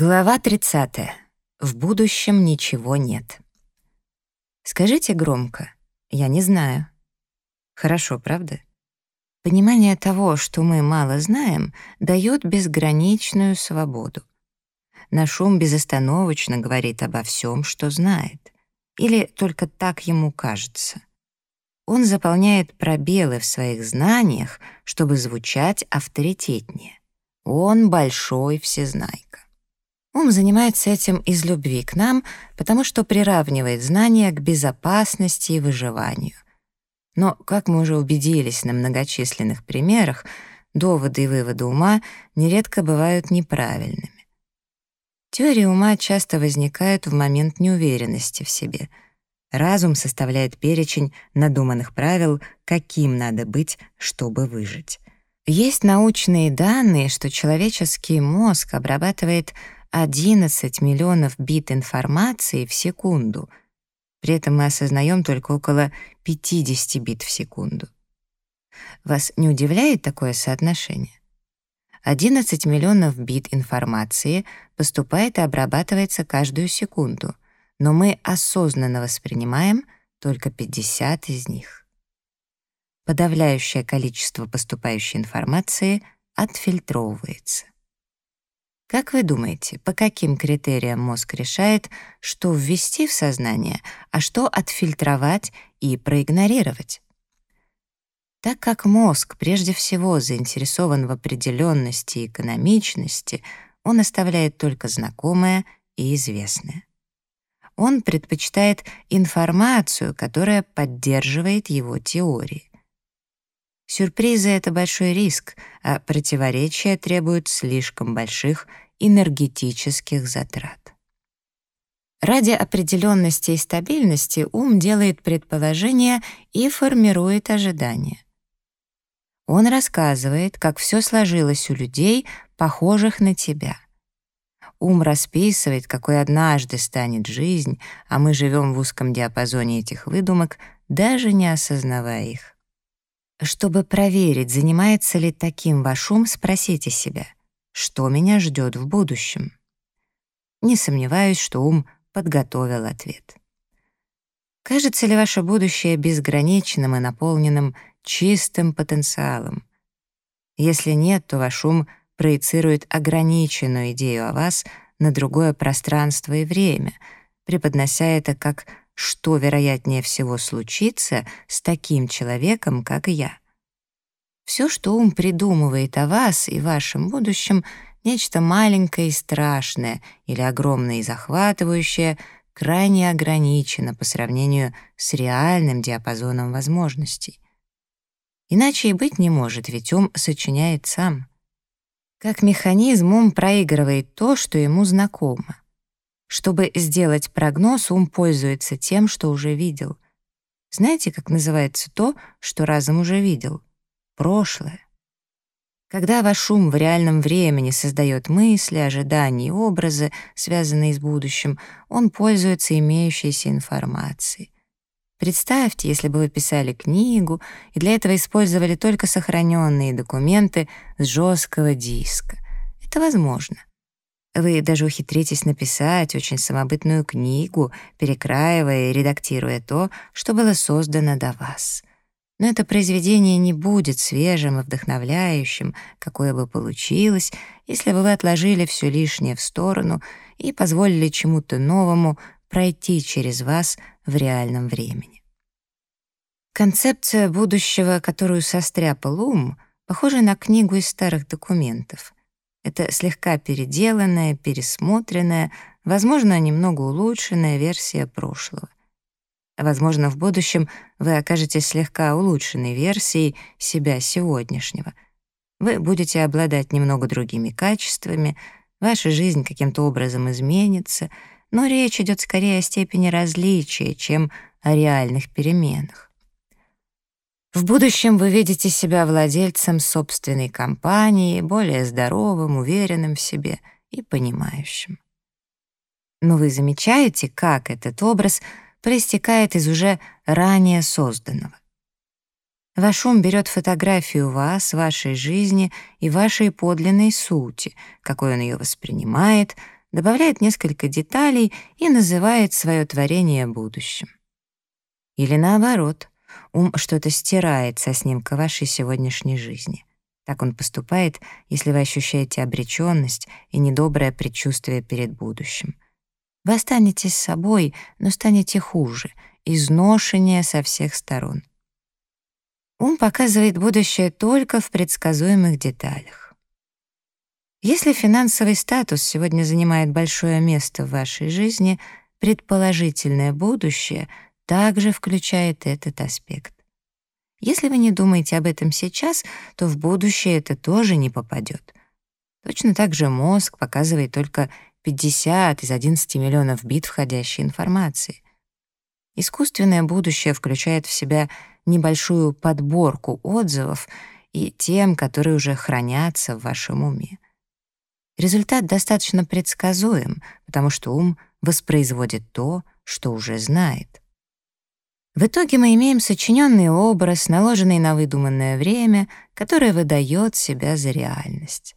Глава 30. В будущем ничего нет. Скажите громко. Я не знаю. Хорошо, правда? Понимание того, что мы мало знаем, дает безграничную свободу. Наш ум безостановочно говорит обо всем, что знает. Или только так ему кажется. Он заполняет пробелы в своих знаниях, чтобы звучать авторитетнее. Он большой всезнайка. Ум занимается этим из любви к нам, потому что приравнивает знания к безопасности и выживанию. Но, как мы уже убедились на многочисленных примерах, доводы и выводы ума нередко бывают неправильными. Теории ума часто возникают в момент неуверенности в себе. Разум составляет перечень надуманных правил, каким надо быть, чтобы выжить. Есть научные данные, что человеческий мозг обрабатывает 11 миллионов бит информации в секунду. При этом мы осознаем только около 50 бит в секунду. Вас не удивляет такое соотношение? 11 миллионов бит информации поступает и обрабатывается каждую секунду, но мы осознанно воспринимаем только 50 из них. Подавляющее количество поступающей информации отфильтровывается. Как вы думаете, по каким критериям мозг решает, что ввести в сознание, а что отфильтровать и проигнорировать? Так как мозг прежде всего заинтересован в определенности и экономичности, он оставляет только знакомое и известное. Он предпочитает информацию, которая поддерживает его теории. Сюрпризы — это большой риск, а противоречия требуют слишком больших энергетических затрат. Ради определенности и стабильности ум делает предположения и формирует ожидания. Он рассказывает, как все сложилось у людей, похожих на тебя. Ум расписывает, какой однажды станет жизнь, а мы живем в узком диапазоне этих выдумок, даже не осознавая их. Чтобы проверить, занимается ли таким ваш ум, спросите себя, что меня ждет в будущем. Не сомневаюсь, что ум подготовил ответ. Кажется ли ваше будущее безграничным и наполненным чистым потенциалом? Если нет, то ваш ум проецирует ограниченную идею о вас на другое пространство и время, преподнося это как что, вероятнее всего, случится с таким человеком, как я. Все, что ум придумывает о вас и вашем будущем, нечто маленькое и страшное или огромное и захватывающее, крайне ограничено по сравнению с реальным диапазоном возможностей. Иначе и быть не может, ведь ум сочиняет сам. Как механизм ум проигрывает то, что ему знакомо. Чтобы сделать прогноз, ум пользуется тем, что уже видел. Знаете, как называется то, что разум уже видел? Прошлое. Когда ваш ум в реальном времени создает мысли, ожидания и образы, связанные с будущим, он пользуется имеющейся информацией. Представьте, если бы вы писали книгу и для этого использовали только сохраненные документы с жесткого диска. Это возможно. Вы даже ухитритесь написать очень самобытную книгу, перекраивая и редактируя то, что было создано до вас. Но это произведение не будет свежим и вдохновляющим, какое бы получилось, если бы вы отложили все лишнее в сторону и позволили чему-то новому пройти через вас в реальном времени. Концепция будущего, которую состряпал ум, похожа на книгу из старых документов — это слегка переделанная, пересмотренная, возможно, немного улучшенная версия прошлого. Возможно, в будущем вы окажетесь слегка улучшенной версией себя сегодняшнего. Вы будете обладать немного другими качествами, ваша жизнь каким-то образом изменится, но речь идет скорее о степени различия, чем о реальных переменах. В будущем вы видите себя владельцем собственной компании, более здоровым, уверенным в себе и понимающим. Но вы замечаете, как этот образ проистекает из уже ранее созданного. Ваш ум берет фотографию вас, вашей жизни и вашей подлинной сути, какой он ее воспринимает, добавляет несколько деталей и называет свое творение будущим. Или наоборот, ум что-то стирает со снимка вашей сегодняшней жизни. Так он поступает, если вы ощущаете обреченность и недоброе предчувствие перед будущим. Вы останетесь собой, но станете хуже, изношеннее со всех сторон. Ум показывает будущее только в предсказуемых деталях. Если финансовый статус сегодня занимает большое место в вашей жизни, предположительное будущее также включает этот аспект. Если вы не думаете об этом сейчас, то в будущее это тоже не попадет. Точно так же мозг показывает только 50 из 11 миллионов бит входящей информации. Искусственное будущее включает в себя небольшую подборку отзывов и тем, которые уже хранятся в вашем уме. Результат достаточно предсказуем, потому что ум воспроизводит то, что уже знает. В итоге мы имеем сочиненный образ, наложенный на выдуманное время, которое выдает себя за реальность.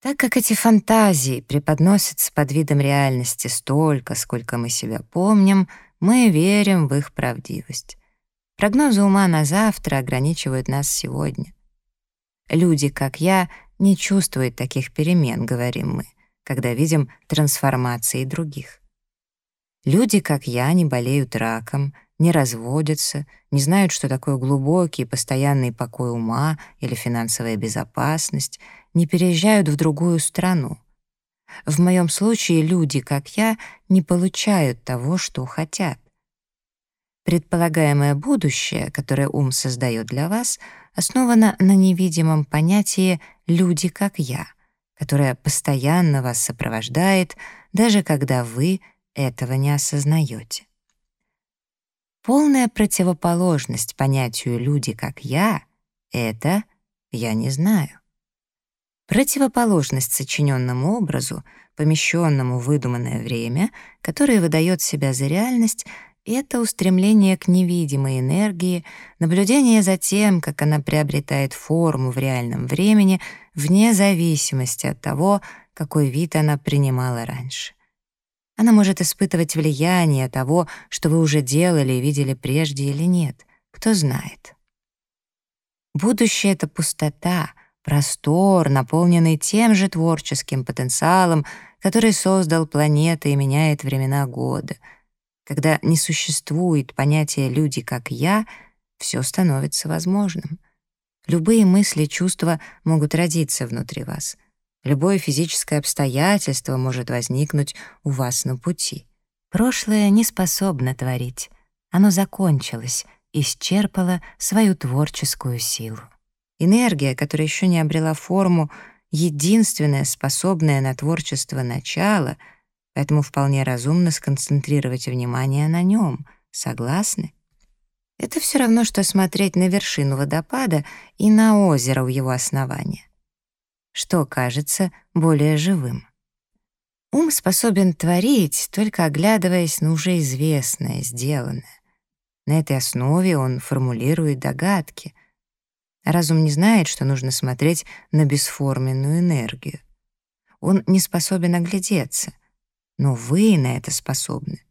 Так как эти фантазии преподносятся под видом реальности столько, сколько мы себя помним, мы верим в их правдивость. Прогнозы ума на завтра ограничивают нас сегодня. Люди, как я, не чувствуют таких перемен, говорим мы, когда видим трансформации других. Люди, как я, не болеют раком, не разводятся, не знают, что такое глубокий постоянный покой ума или финансовая безопасность, не переезжают в другую страну. В моем случае люди, как я, не получают того, что хотят. Предполагаемое будущее, которое ум создает для вас, основано на невидимом понятии «люди, как я», которое постоянно вас сопровождает, даже когда вы этого не осознаете. Полная противоположность понятию «люди, как я» — это «я не знаю». Противоположность сочиненному образу, помещенному в выдуманное время, которое выдает себя за реальность, это устремление к невидимой энергии, наблюдение за тем, как она приобретает форму в реальном времени, вне зависимости от того, какой вид она принимала раньше. Она может испытывать влияние того, что вы уже делали и видели прежде или нет. Кто знает. Будущее — это пустота — Простор, наполненный тем же творческим потенциалом, который создал планеты и меняет времена года. Когда не существует понятия «люди как я», все становится возможным. Любые мысли, чувства могут родиться внутри вас. Любое физическое обстоятельство может возникнуть у вас на пути. Прошлое не способно творить. Оно закончилось, исчерпало свою творческую силу. Энергия, которая еще не обрела форму, единственное способное на творчество начало, поэтому вполне разумно сконцентрировать внимание на нем. Согласны? Это все равно, что смотреть на вершину водопада и на озеро у его основания. Что кажется более живым? Ум способен творить, только оглядываясь на уже известное, сделанное. На этой основе он формулирует догадки — Разум не знает, что нужно смотреть на бесформенную энергию. Он не способен оглядеться, но вы на это способны.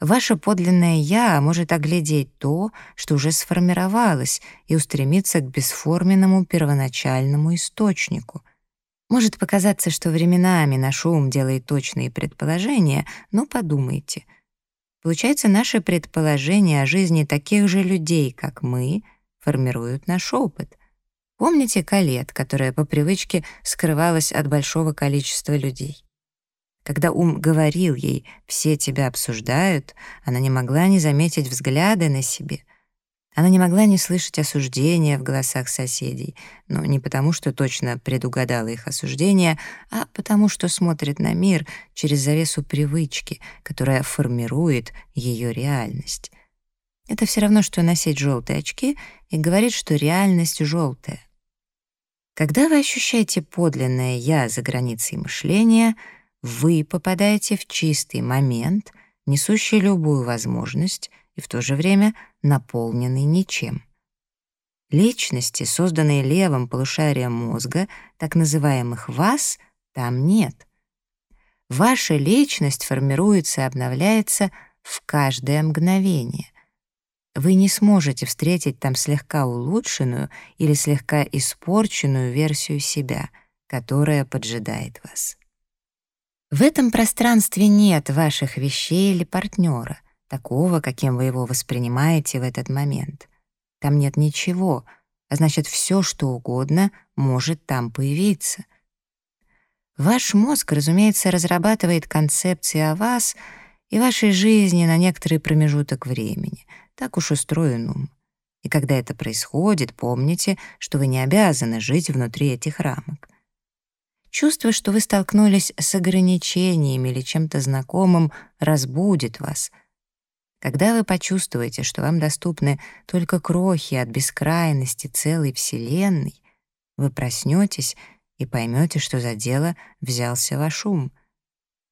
Ваше подлинное «я» может оглядеть то, что уже сформировалось, и устремиться к бесформенному первоначальному источнику. Может показаться, что временами наш ум делает точные предположения, но подумайте. Получается, наши предположения о жизни таких же людей, как мы — формируют наш опыт. Помните Калет, которая по привычке скрывалась от большого количества людей? Когда ум говорил ей «все тебя обсуждают», она не могла не заметить взгляды на себе. Она не могла не слышать осуждения в голосах соседей, но не потому, что точно предугадала их осуждения, а потому, что смотрит на мир через завесу привычки, которая формирует ее реальность. Это все равно, что носить желтые очки и говорить, что реальность желтая. Когда вы ощущаете подлинное «я» за границей мышления, вы попадаете в чистый момент, несущий любую возможность и в то же время наполненный ничем. Личности, созданные левым полушарием мозга, так называемых «вас», там нет. Ваша личность формируется и обновляется в каждое мгновение. Вы не сможете встретить там слегка улучшенную или слегка испорченную версию себя, которая поджидает вас. В этом пространстве нет ваших вещей или партнера, такого, каким вы его воспринимаете в этот момент. Там нет ничего, а значит, все, что угодно, может там появиться. Ваш мозг, разумеется, разрабатывает концепции о вас и вашей жизни на некоторый промежуток времени. Так уж устроен ум. И когда это происходит, помните, что вы не обязаны жить внутри этих рамок. Чувство, что вы столкнулись с ограничениями или чем-то знакомым, разбудит вас. Когда вы почувствуете, что вам доступны только крохи от бескрайности целой Вселенной, вы проснетесь и поймете, что за дело взялся ваш ум.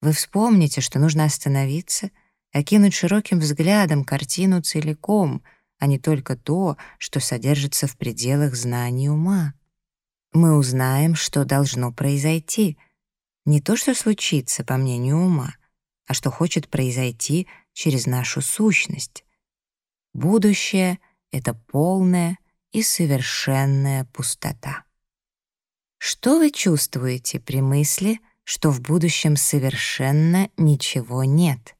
Вы вспомните, что нужно остановиться, окинуть широким взглядом картину целиком, а не только то, что содержится в пределах знаний ума. Мы узнаем, что должно произойти. Не то, что случится, по мнению ума, а что хочет произойти через нашу сущность. Будущее — это полная и совершенная пустота. Что вы чувствуете при мысли, что в будущем совершенно ничего нет?